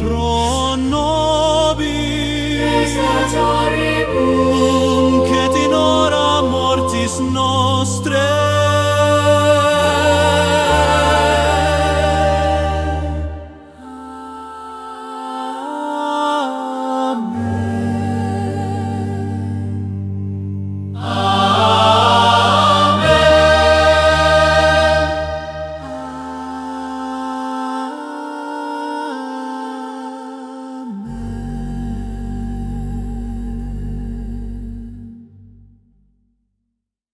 pronobi. Pesatoribus.